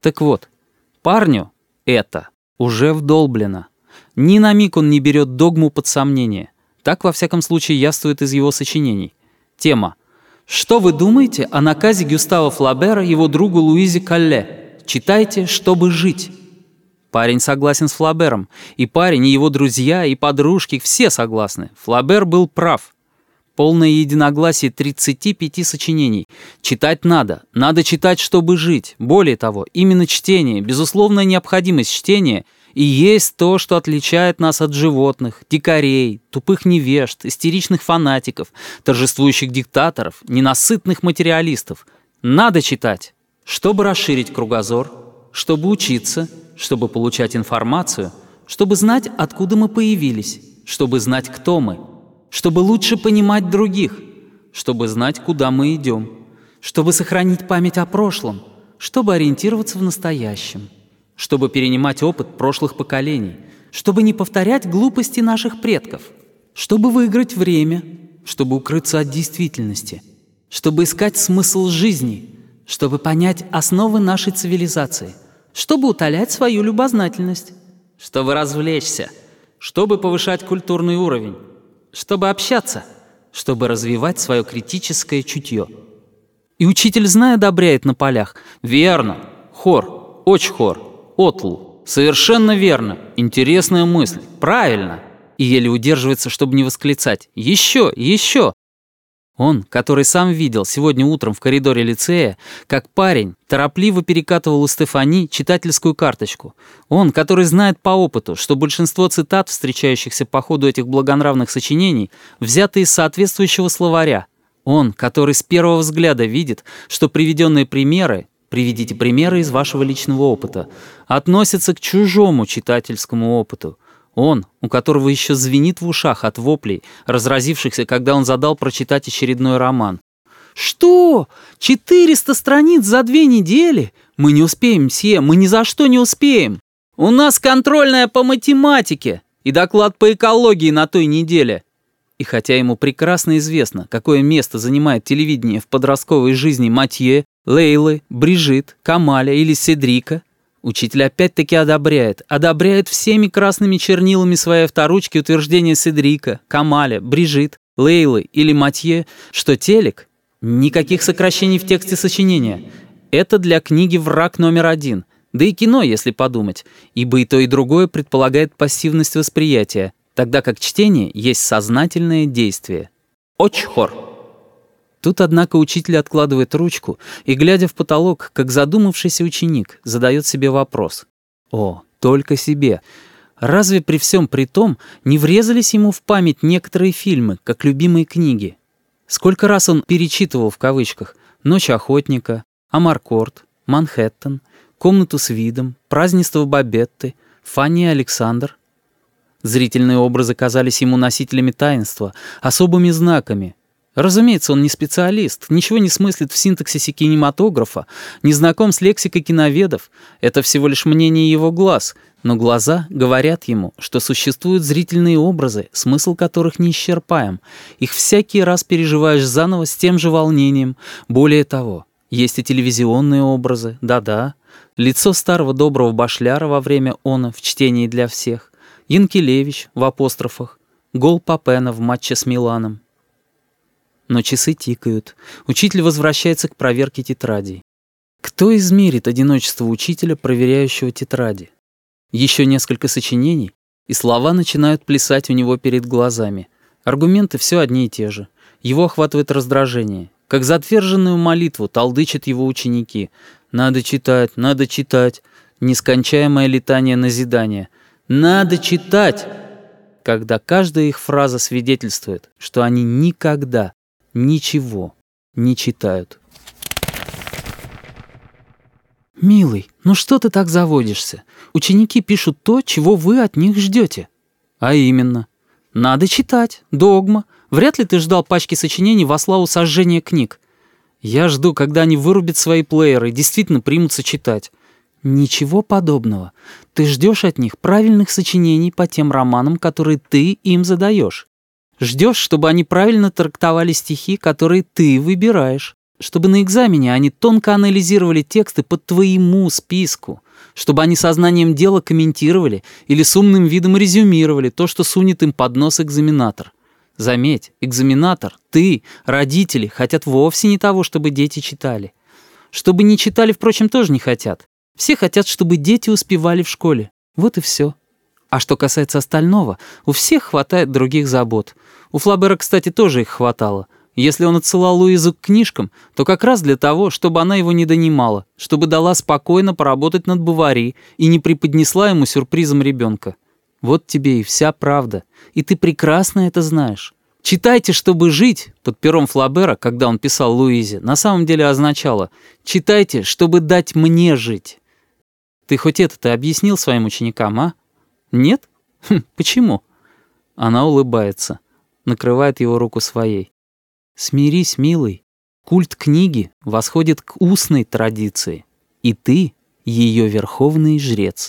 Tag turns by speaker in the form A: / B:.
A: Так вот, парню это уже вдолблено. Ни на миг он не берет догму под сомнение. Так, во всяком случае, явствует из его сочинений. Тема. Что вы думаете о наказе Гюстава Флабера его другу Луизе Калле? Читайте, чтобы жить. Парень согласен с Флабером. И парень, и его друзья, и подружки, все согласны. Флабер был прав. Полное единогласие 35 сочинений. Читать надо. Надо читать, чтобы жить. Более того, именно чтение, безусловная необходимость чтения и есть то, что отличает нас от животных, дикарей, тупых невежд, истеричных фанатиков, торжествующих диктаторов, ненасытных материалистов. Надо читать, чтобы расширить кругозор, чтобы учиться, чтобы получать информацию, чтобы знать, откуда мы появились, чтобы знать, кто мы, чтобы лучше понимать других, чтобы знать, куда мы идем, чтобы сохранить память о прошлом, чтобы ориентироваться в настоящем, чтобы перенимать опыт прошлых поколений, чтобы не повторять глупости наших предков, чтобы выиграть время, чтобы укрыться от действительности, чтобы искать смысл жизни, чтобы понять основы нашей цивилизации – чтобы утолять свою любознательность, чтобы развлечься, чтобы повышать культурный уровень, чтобы общаться, чтобы развивать свое критическое чутье. И учитель, зная, одобряет на полях. Верно. Хор. Очень хор. Отл. Совершенно верно. Интересная мысль. Правильно. И еле удерживается, чтобы не восклицать. Еще, еще. Он, который сам видел сегодня утром в коридоре лицея, как парень торопливо перекатывал у Стефани читательскую карточку. Он, который знает по опыту, что большинство цитат, встречающихся по ходу этих благонравных сочинений, взяты из соответствующего словаря. Он, который с первого взгляда видит, что приведенные примеры приведите примеры из вашего личного опыта, относятся к чужому читательскому опыту, он, у которого еще звенит в ушах от воплей, разразившихся, когда он задал прочитать очередной роман. «Что? 400 страниц за две недели? Мы не успеем, мсье, мы ни за что не успеем. У нас контрольная по математике и доклад по экологии на той неделе». И хотя ему прекрасно известно, какое место занимает телевидение в подростковой жизни Матье, Лейлы, Брижит, Камаля или Седрика, Учитель опять-таки одобряет. Одобряет всеми красными чернилами своей авторучки утверждение Седрика, Камаля, Брижит, Лейлы или Матье, что телек — никаких сокращений в тексте сочинения. Это для книги враг номер один. Да и кино, если подумать, ибо и то, и другое предполагает пассивность восприятия, тогда как чтение есть сознательное действие. Очхор. Тут, однако, учитель откладывает ручку и, глядя в потолок, как задумавшийся ученик, задает себе вопрос. О, только себе. Разве при всем при том не врезались ему в память некоторые фильмы, как любимые книги? Сколько раз он перечитывал в кавычках «Ночь охотника», «Амаркорд», «Манхэттен», «Комнату с видом», «Празднество Бабетты», «Фанни и Александр». Зрительные образы казались ему носителями таинства, особыми знаками, Разумеется, он не специалист, ничего не смыслит в синтаксисе кинематографа, не знаком с лексикой киноведов. Это всего лишь мнение его глаз, но глаза говорят ему, что существуют зрительные образы, смысл которых не исчерпаем. Их всякий раз переживаешь заново с тем же волнением. Более того, есть и телевизионные образы, да-да. Лицо старого доброго башляра во время она в чтении для всех, Янкелевич в апострофах, гол Папена в матче с Миланом. Но часы тикают. Учитель возвращается к проверке тетрадей. Кто измерит одиночество учителя, проверяющего тетради? Еще несколько сочинений, и слова начинают плясать у него перед глазами. Аргументы все одни и те же. Его охватывает раздражение. Как затверженную молитву толдычат его ученики. «Надо читать, надо читать». Нескончаемое летание назидания. «Надо читать!» Когда каждая их фраза свидетельствует, что они никогда, ничего не читают. «Милый, ну что ты так заводишься? Ученики пишут то, чего вы от них ждете». «А именно. Надо читать. Догма. Вряд ли ты ждал пачки сочинений во славу сожжения книг. Я жду, когда они вырубят свои плееры и действительно примутся читать. Ничего подобного. Ты ждешь от них правильных сочинений по тем романам, которые ты им задаешь. Ждешь, чтобы они правильно трактовали стихи, которые ты выбираешь. чтобы на экзамене они тонко анализировали тексты по твоему списку, чтобы они сознанием дела комментировали или с умным видом резюмировали то, что сунет им под нос экзаменатор. Заметь, экзаменатор, ты, родители хотят вовсе не того, чтобы дети читали. Чтобы не читали, впрочем, тоже не хотят. Все хотят, чтобы дети успевали в школе. Вот и все. А что касается остального, у всех хватает других забот. У Флабера, кстати, тоже их хватало. Если он отсылал Луизу к книжкам, то как раз для того, чтобы она его не донимала, чтобы дала спокойно поработать над Бавари и не преподнесла ему сюрпризом ребенка. Вот тебе и вся правда. И ты прекрасно это знаешь. «Читайте, чтобы жить» под пером Флабера, когда он писал Луизе, на самом деле означало «читайте, чтобы дать мне жить». Ты хоть это-то объяснил своим ученикам, а? Нет? Хм, почему? Она улыбается, накрывает его руку своей. Смирись, милый. Культ книги восходит к устной традиции, и ты — ее верховный жрец.